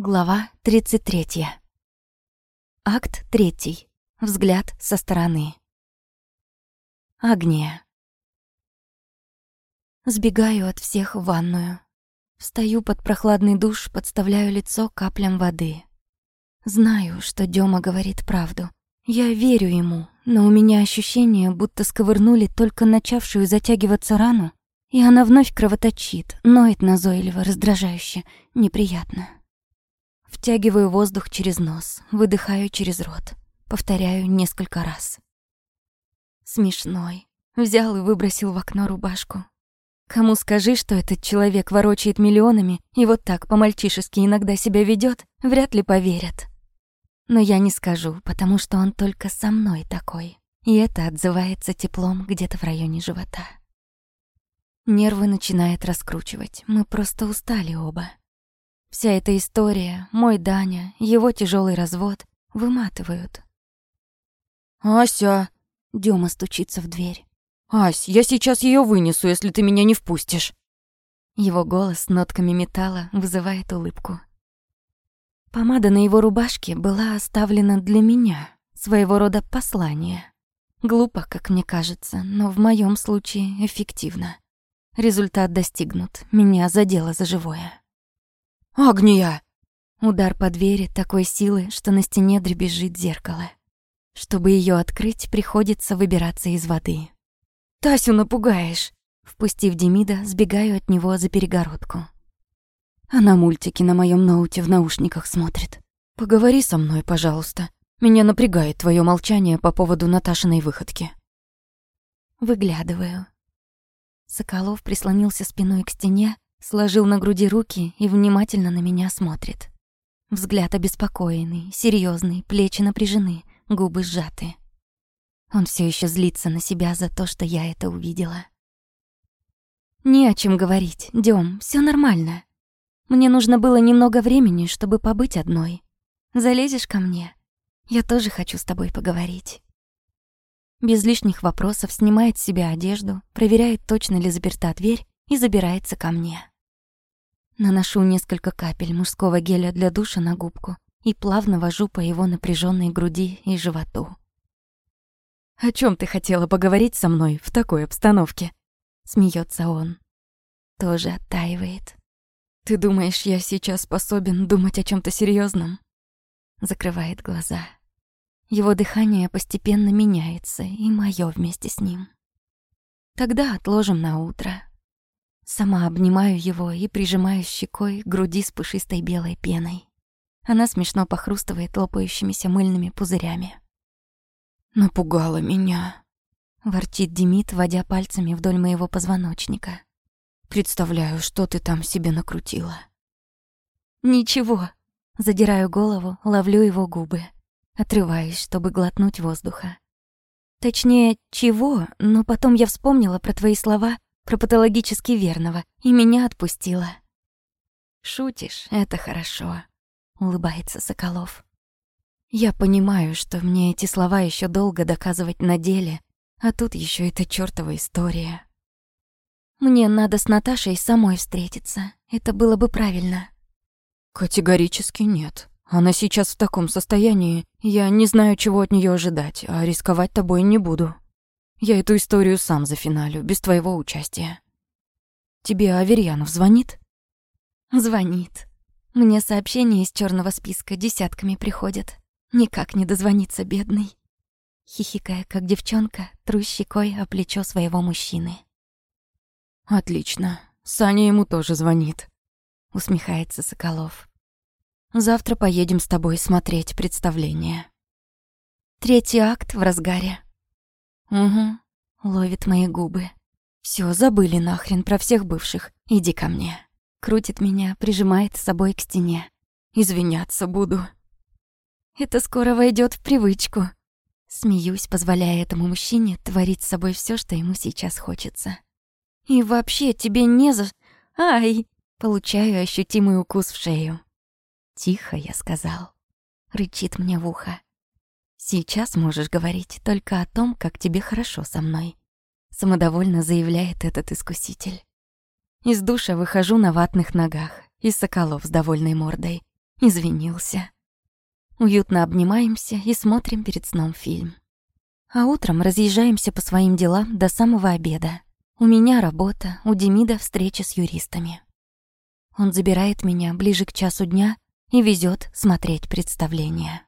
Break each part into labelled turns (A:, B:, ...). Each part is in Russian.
A: Глава 33. Акт 3. Взгляд со стороны. Агния. Сбегаю от всех в ванную. Встаю под прохладный душ, подставляю лицо каплям воды. Знаю, что Дёма говорит правду. Я верю ему, но у меня ощущение, будто сковырнули только начавшую затягиваться рану, и она вновь кровоточит, ноет назойливо, раздражающе, неприятно. Втягиваю воздух через нос, выдыхаю через рот. Повторяю несколько раз. Смешной. Взял и выбросил в окно рубашку. Кому скажи, что этот человек ворочает миллионами и вот так по-мальчишески иногда себя ведет, вряд ли поверят. Но я не скажу, потому что он только со мной такой. И это отзывается теплом где-то в районе живота. Нервы начинает раскручивать. Мы просто устали оба. Вся эта история, мой Даня, его тяжелый развод выматывают.
B: «Ася!»
A: — Дёма стучится в дверь.
B: «Ась, я сейчас ее вынесу, если ты меня не впустишь».
A: Его голос с нотками металла вызывает улыбку. Помада на его рубашке была оставлена для меня, своего рода послание. Глупо, как мне кажется, но в моем случае эффективно. Результат достигнут, меня задело за живое.
B: «Агния!»
A: Удар по двери такой силы, что на стене дребезжит зеркало. Чтобы ее открыть, приходится выбираться из воды. «Тасю напугаешь!» Впустив Демида, сбегаю от него за перегородку. Она мультики на моем ноуте в наушниках смотрит.
B: «Поговори со мной, пожалуйста. Меня напрягает твое молчание по поводу Наташиной выходки».
A: Выглядываю. Соколов прислонился спиной к стене, Сложил на груди руки и внимательно на меня смотрит. Взгляд обеспокоенный, серьезный, плечи напряжены, губы сжаты. Он все еще злится на себя за то, что я это увидела. Не о чем говорить, Дем, все нормально. Мне нужно было немного времени, чтобы побыть одной. Залезешь ко мне? Я тоже хочу с тобой поговорить. Без лишних вопросов снимает с себя одежду, проверяет, точно ли заперта дверь и забирается ко мне. Наношу несколько капель мужского геля для душа на губку и плавно вожу по его напряженной груди и животу.
B: «О чем ты хотела поговорить со мной в такой обстановке?»
A: Смеется он. Тоже оттаивает.
B: «Ты думаешь, я сейчас способен думать о чем то серьезном?
A: Закрывает глаза. Его дыхание постепенно меняется, и мое вместе с ним. Тогда отложим на утро. Сама обнимаю его и прижимаю щекой к груди с пушистой белой пеной. Она смешно похрустывает лопающимися мыльными пузырями.
B: «Напугала меня», —
A: ворчит Демид, водя пальцами вдоль моего позвоночника.
B: «Представляю, что ты там себе накрутила».
A: «Ничего». Задираю голову, ловлю его губы. Отрываюсь, чтобы глотнуть воздуха. Точнее, чего, но потом я вспомнила про твои слова про патологически верного, и меня отпустила. «Шутишь, это хорошо», — улыбается Соколов. «Я понимаю, что мне эти слова еще долго доказывать на деле, а тут еще эта чёртова история. Мне надо с Наташей самой встретиться, это было бы правильно».
B: «Категорически нет. Она сейчас в таком состоянии, я не знаю, чего от нее ожидать, а рисковать тобой не буду». Я эту историю сам зафиналю, без твоего участия. Тебе Аверьянов звонит?
A: Звонит. Мне сообщения из черного списка десятками приходят. Никак не дозвониться, бедный. Хихикая, как девчонка, тру щекой о плечо своего мужчины.
B: Отлично. Саня ему тоже звонит.
A: Усмехается Соколов.
B: Завтра поедем с тобой смотреть представление.
A: Третий акт в разгаре.
B: Угу.
A: Ловит мои губы. Все, забыли нахрен про всех бывших. Иди ко мне. Крутит меня, прижимает с собой к стене. Извиняться буду. Это скоро войдет в привычку. Смеюсь, позволяя этому мужчине творить с собой все, что ему сейчас хочется. И вообще тебе не за... Ай! Получаю ощутимый укус в шею. Тихо, я сказал. Рычит мне в ухо. Сейчас можешь говорить только о том, как тебе хорошо со мной, самодовольно заявляет этот искуситель. Из душа выхожу на ватных ногах, и Соколов с довольной мордой. Извинился. Уютно обнимаемся и смотрим перед сном фильм. А утром разъезжаемся по своим делам до самого обеда. У меня работа, у Демида встреча с юристами. Он забирает меня ближе к часу дня и везет смотреть представление.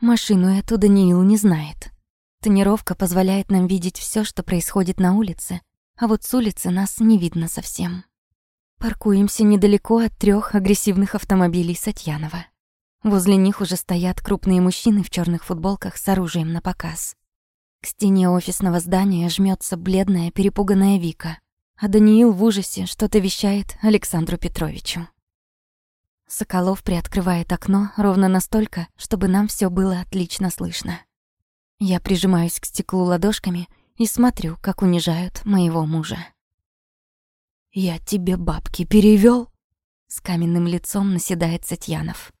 A: Машину эту Даниил не знает. Тонировка позволяет нам видеть все, что происходит на улице, а вот с улицы нас не видно совсем. Паркуемся недалеко от трех агрессивных автомобилей Сатьянова. Возле них уже стоят крупные мужчины в черных футболках с оружием на показ. К стене офисного здания жмется бледная, перепуганная Вика, а Даниил в ужасе что-то вещает Александру Петровичу. Соколов приоткрывает окно ровно настолько, чтобы нам все было отлично слышно. Я прижимаюсь к стеклу ладошками и смотрю, как унижают моего мужа. «Я тебе бабки перевёл?» С каменным лицом наседает Сатьянов.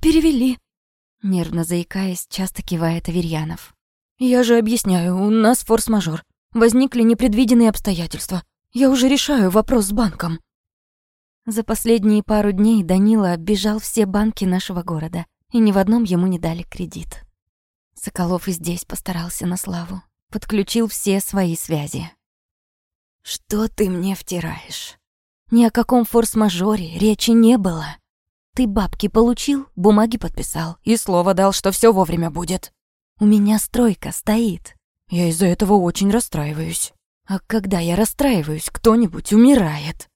A: «Перевели», — нервно заикаясь, часто кивает Аверьянов. «Я же объясняю, у нас форс-мажор. Возникли непредвиденные обстоятельства. Я уже решаю вопрос с банком». За последние пару дней Данила оббежал все банки нашего города, и ни в одном ему не дали кредит. Соколов и здесь постарался на славу. Подключил все свои связи. «Что ты мне втираешь? Ни о каком форс-мажоре речи не было. Ты бабки получил, бумаги подписал и слово дал, что все вовремя будет. У меня стройка стоит. Я из-за этого очень расстраиваюсь. А когда я расстраиваюсь, кто-нибудь умирает».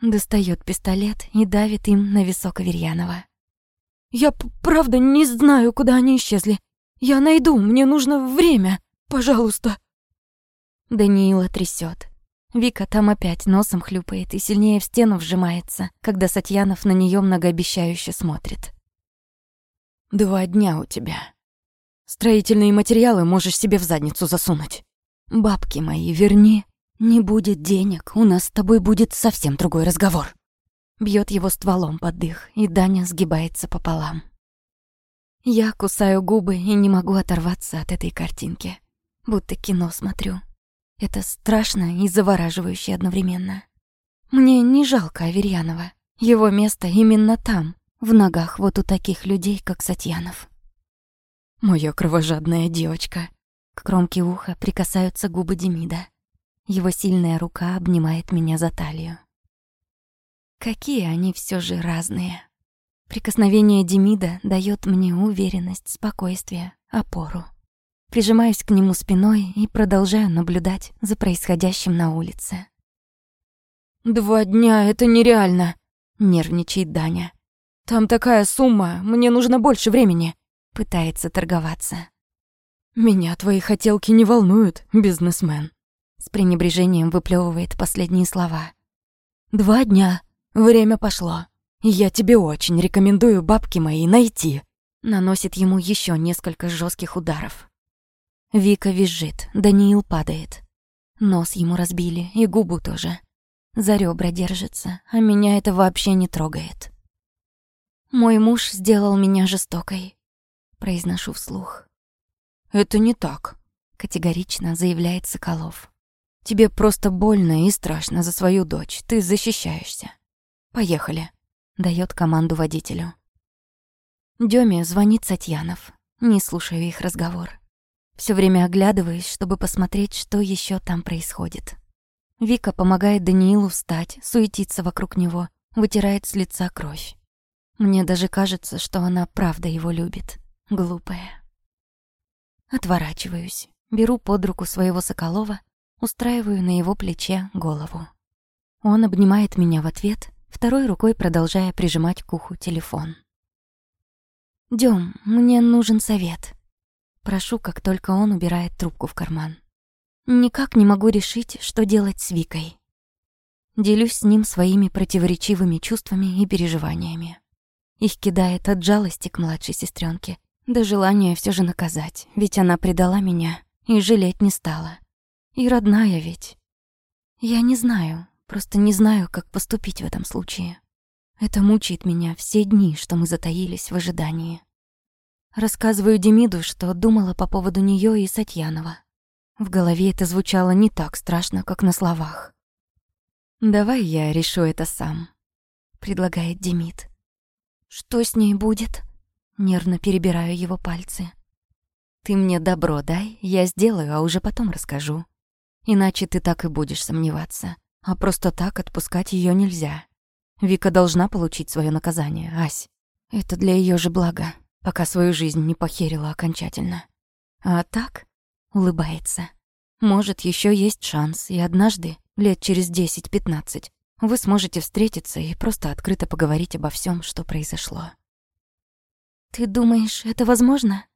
A: Достает пистолет и давит им на висок Аверьянова. «Я правда не знаю, куда они исчезли. Я найду, мне нужно время. Пожалуйста». Даниила трясет. Вика там опять носом хлюпает и сильнее в стену вжимается, когда Сатьянов на нее многообещающе смотрит. «Два дня у тебя. Строительные материалы можешь себе в задницу засунуть. Бабки мои верни. Не будет денег, у нас с тобой будет совсем другой разговор». Бьет его стволом под дых, и Даня сгибается пополам. Я кусаю губы и не могу оторваться от этой картинки. Будто кино смотрю. Это страшно и завораживающе одновременно. Мне не жалко Аверьянова. Его место именно там, в ногах вот у таких людей, как Сатьянов. Моя кровожадная девочка. К кромке уха прикасаются губы Демида. Его сильная рука обнимает меня за талию. Какие они все же разные. Прикосновение Демида дает мне уверенность, спокойствие, опору. Прижимаюсь к нему спиной и продолжаю наблюдать за происходящим на улице. «Два дня — это нереально», — нервничает Даня. «Там такая сумма, мне нужно больше времени», — пытается торговаться. «Меня твои хотелки не волнуют, бизнесмен», — с пренебрежением выплевывает последние слова. «Два дня, время пошло. Я тебе очень рекомендую бабки мои найти», — наносит ему еще несколько жестких ударов. Вика визжит, Даниил падает. Нос ему разбили, и губу тоже. За ребра держится, а меня это вообще не трогает. «Мой муж сделал меня жестокой», — произношу вслух. «Это не так», — категорично заявляет Соколов. «Тебе просто больно и страшно за свою дочь, ты защищаешься. Поехали», — дает команду водителю. Дёме звонит Сатьянов. Не слушаю их разговор. Все время оглядываюсь, чтобы посмотреть, что еще там происходит. Вика помогает Даниилу встать, суетиться вокруг него, вытирает с лица кровь. Мне даже кажется, что она правда его любит. Глупая. Отворачиваюсь, беру под руку своего Соколова, устраиваю на его плече голову. Он обнимает меня в ответ, второй рукой продолжая прижимать к уху телефон. «Дём, мне нужен совет», Прошу, как только он убирает трубку в карман. Никак не могу решить, что делать с Викой. Делюсь с ним своими противоречивыми чувствами и переживаниями. Их кидает от жалости к младшей сестренке, до желания все же наказать, ведь она предала меня и жалеть не стала. И родная ведь. Я не знаю, просто не знаю, как поступить в этом случае. Это мучает меня все дни, что мы затаились в ожидании. Рассказываю Демиду, что думала по поводу неё и Сатьянова. В голове это звучало не так страшно, как на словах. «Давай я решу это сам», — предлагает Демид. Что с ней будет? Нервно перебираю его пальцы. Ты мне добро дай, я сделаю, а уже потом расскажу. Иначе ты так и будешь сомневаться. А просто так отпускать ее нельзя. Вика должна получить свое наказание, Ась. Это для ее же блага, пока свою жизнь не похерила окончательно. А так, улыбается. Может, еще есть шанс, и однажды, лет через 10-15, вы сможете встретиться и просто открыто поговорить обо всем, что произошло. Ты думаешь, это возможно?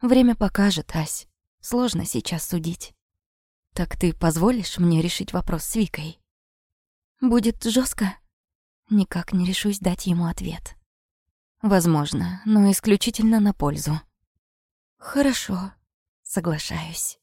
A: Время покажет, Ась. Сложно сейчас судить. Так ты позволишь мне решить вопрос с Викой? Будет жестко? Никак не решусь дать ему ответ. Возможно, но исключительно на пользу. Хорошо, соглашаюсь.